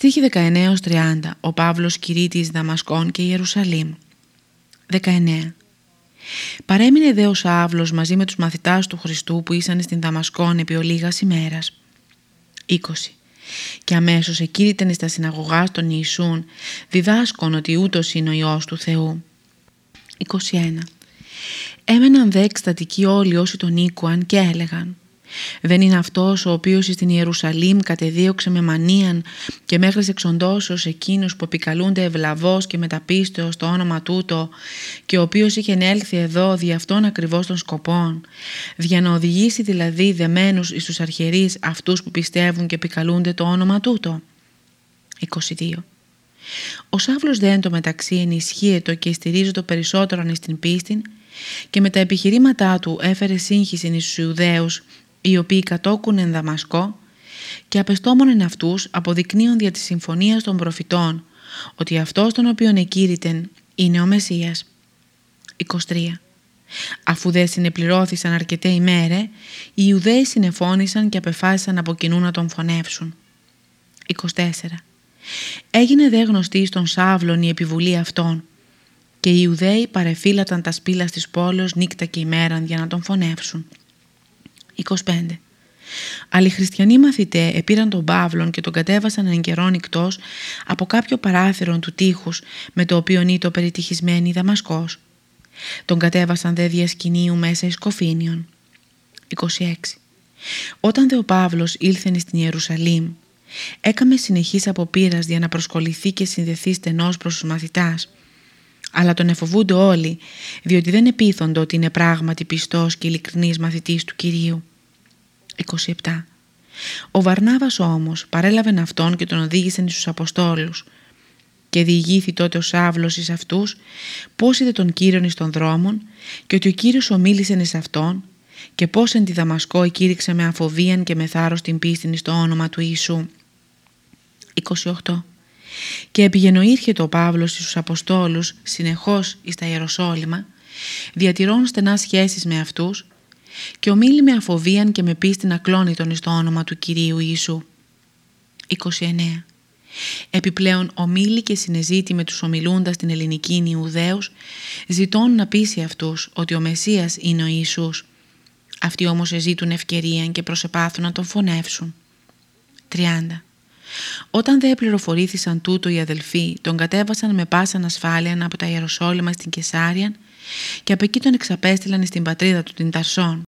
Στίχη 19-30 Ο Παύλος κηρύττης Δαμασκών και Ιερουσαλήμ 19 Παρέμεινε δε ο Σάβλος μαζί με τους μαθητάς του Χριστού που ήσαν στην Δαμασκόν επί ολίγας ημέρας. 20. Και αμέσως εκήρυτεν στα συναγωγά των Ιησούν διδάσκον ότι ούτως είναι ο Υιός του Θεού. 21. Έμεναν δε εκστατικοί όλοι όσοι τον οίκουαν και έλεγαν δεν είναι αυτός ο οποίος στην Ιερουσαλήμ κατεδίωξε με μανίαν και μέχρι εξοντώσεως εκείνους που επικαλούνται ευλαβώς και μεταπίστεως το όνομα τούτο και ο οποίος είχε έλθει εδώ δι' αυτόν ακριβώς των σκοπών για να οδηγήσει δηλαδή δεμένους εις τους αρχαιρείς αυτούς που πιστεύουν και επικαλούνται το όνομα τούτο. 22. Ο Σάβλος δεν το μεταξύ ενισχύεται και στηρίζεται περισσότερο στην πίστη και με τα επιχειρήματά του έφερε σύγχυση εις τους Ιουδαίους οι οποίοι κατόκουν εν Δαμασκό και απεστόμονεν αυτούς αποδεικνύουν δια της συμφωνίας των προφητών ότι αυτός τον οποίον εκήρυτεν είναι ο Μεσσίας. 23. Αφού δεν συνεπληρώθησαν αρκετέ ημέρε, οι Ιουδαίοι συνεφώνησαν και απεφάσισαν από κοινού να τον φωνεύσουν. 24. Έγινε δε γνωστή στον Σάβλον η επιβουλή αυτών και οι Ιουδαίοι παρεφύλαταν τα σπήλα της πόλεως νύκτα και ημέραν για να τον φωνεύσουν. 25. Άλλοι χριστιανοί μαθητέ επήραν τον Παύλον και τον κατέβασαν εν καιρόν εκτός από κάποιο παράθυρο του τείχους με το οποίο ήταν περιτυχισμένη Δαμασκός. Τον κατέβασαν δε διασκηνίου μέσα εις κοφίνιον. 26. Όταν δε ο Παύλος ήλθεν στην Ιερουσαλήμ, έκαμε συνεχής αποπείρας για να προσκοληθεί και συνδεθεί στενός προς τους μαθητάς, αλλά τον εφοβούνται όλοι, διότι δεν επίθονται ότι είναι πράγματι πιστός και ειλικρινής μαθητής του Κυρίου. 27. Ο Βαρνάβας όμως παρέλαβε αυτόν και τον οδήγησε στους Αποστόλους και διηγήθη τότε ο Σάβλος εις αυτούς πώς είδε τον Κύριον εις των δρόμων και ότι ο Κύριος ομίλησε εις αυτόν και πώς εν τη Δαμασκό εκήρυξε με αφοβίαν και με θάρρος την πίστην στο όνομα του Ιησού. 28. Και επιγενοήρχεται ο Παύλος στους Αποστόλους συνεχώς εις τα Ιεροσόλυμα, διατηρών στενάς σχέσεις με αυτούς και ομίλη με αφοβίαν και με πίστην ακλόνητον εις το όνομα του Κυρίου Ιησού. 29. Επιπλέον ομίλη και συνεζήτη με τους ομιλούντας την ελληνική Ιουδαίους, ζητών να πείσει αυτούς ότι ο Μεσσίας είναι ο Ιησούς. Αυτοί όμως εζήτουν ευκαιρία και προσεπάθουν να τον φωνεύσουν. 30. Όταν δε πληροφορήθησαν τούτο οι αδελφοί, τον κατέβασαν με πάσαν ασφάλεια από τα Ιεροσόλυμα στην Κεσάρια και από εκεί τον εξαπέστειλαν στην πατρίδα του την Ταρσόν.